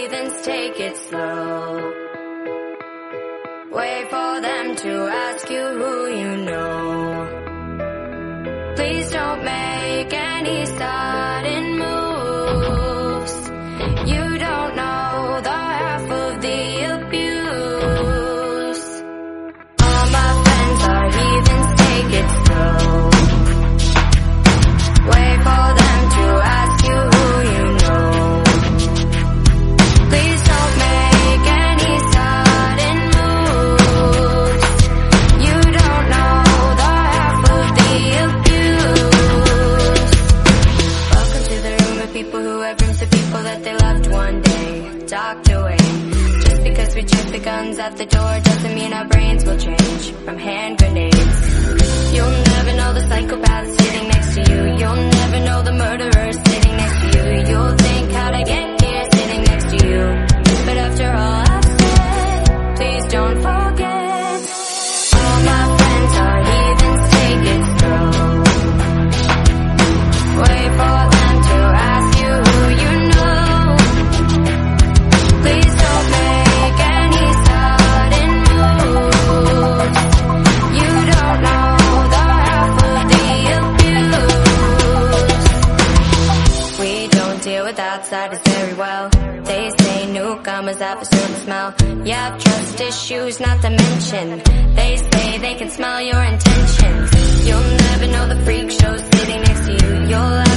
heathens take it slow. Wait for them to ask you who you know. Please don't make any sudden have a certain smell. You have trust issues not to mention. They say they can smell your intentions. You'll never know the freak show sitting next to you. You'll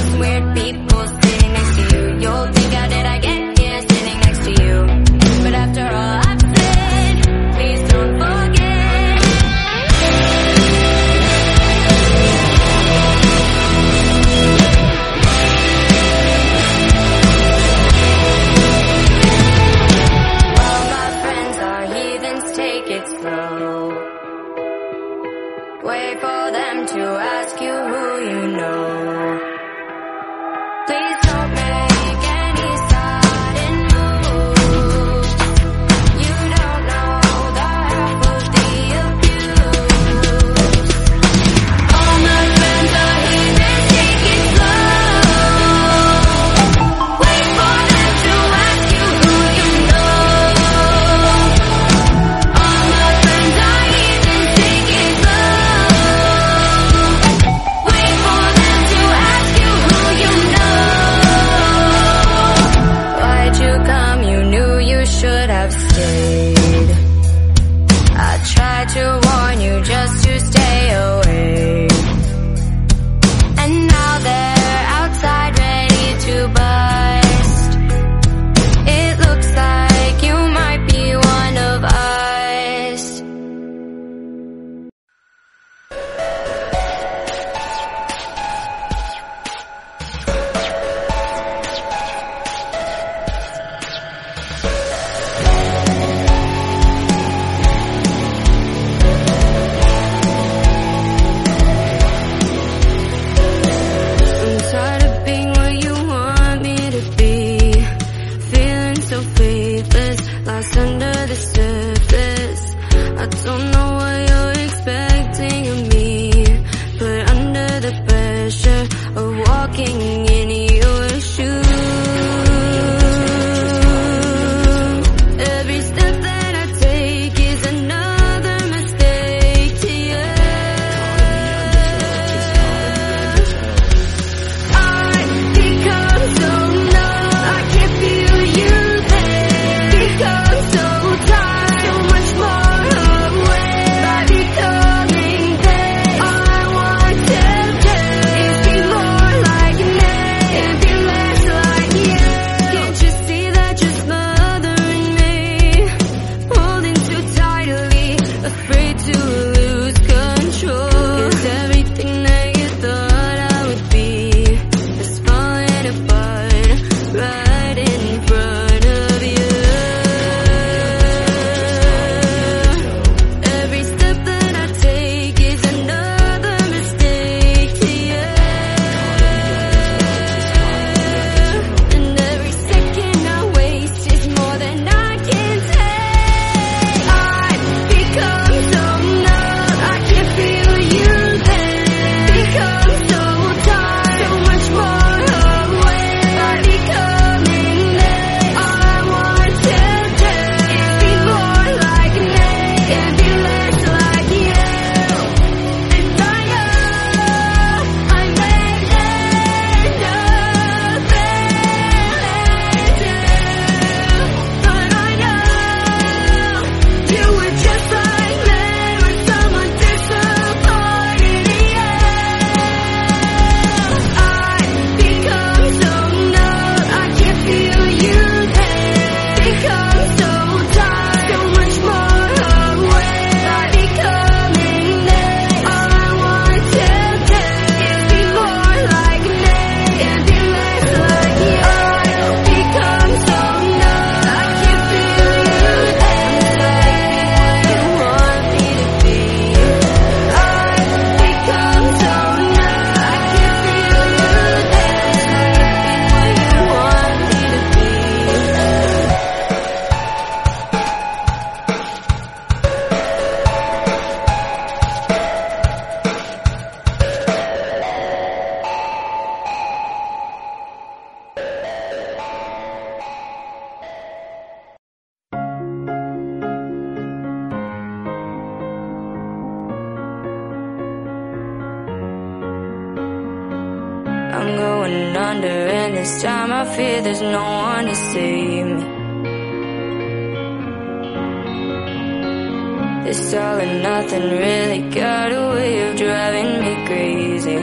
crazy.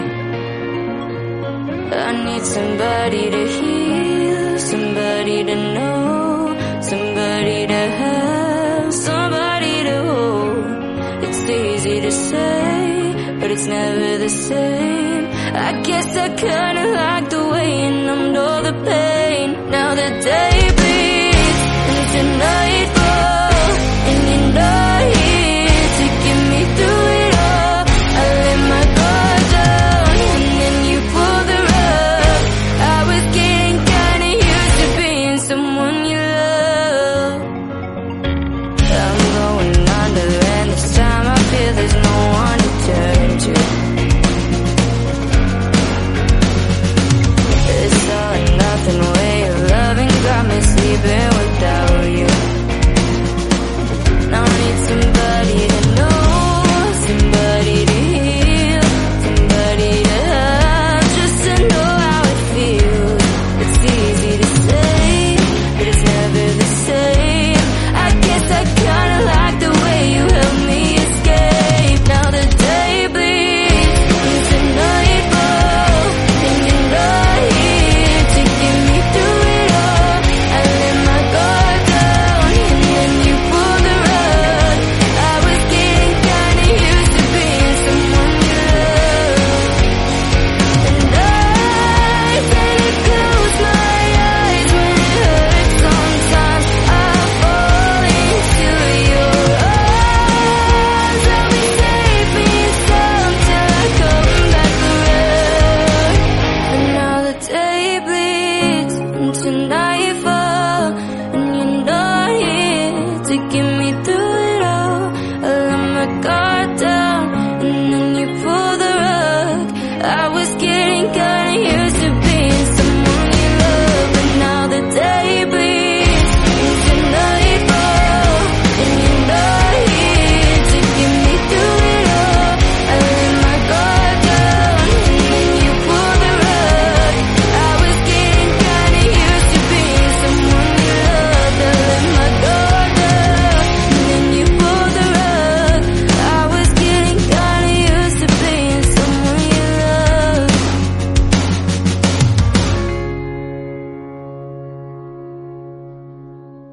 I need somebody to heal, somebody to know, somebody to have, somebody to hold. It's easy to say, but it's never the same.